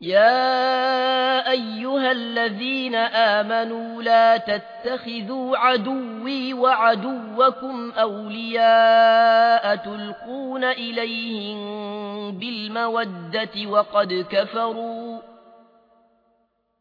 يا ايها الذين امنوا لا تتخذوا عدوي وعدوكم اولياء تلقون اليهم بالموده وقد كفروا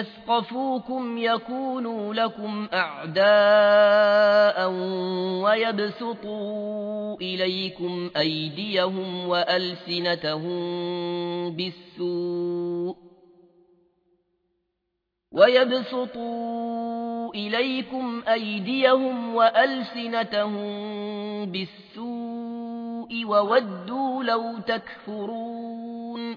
يثقفوكم يكونوا لكم أعداء ويبسطوا إليكم أيديهم وألسنتهم بالسوء ويبسطوا إليكم أيديهم وألسنتهم بالسوء وودوا لو تكفرون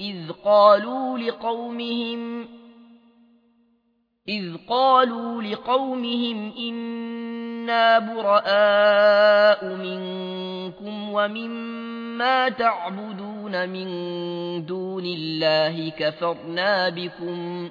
إذ قالوا لقومهم إذ قالوا لقومهم إنا براء منكم ومما تعبدون من دون الله كفرنا بكم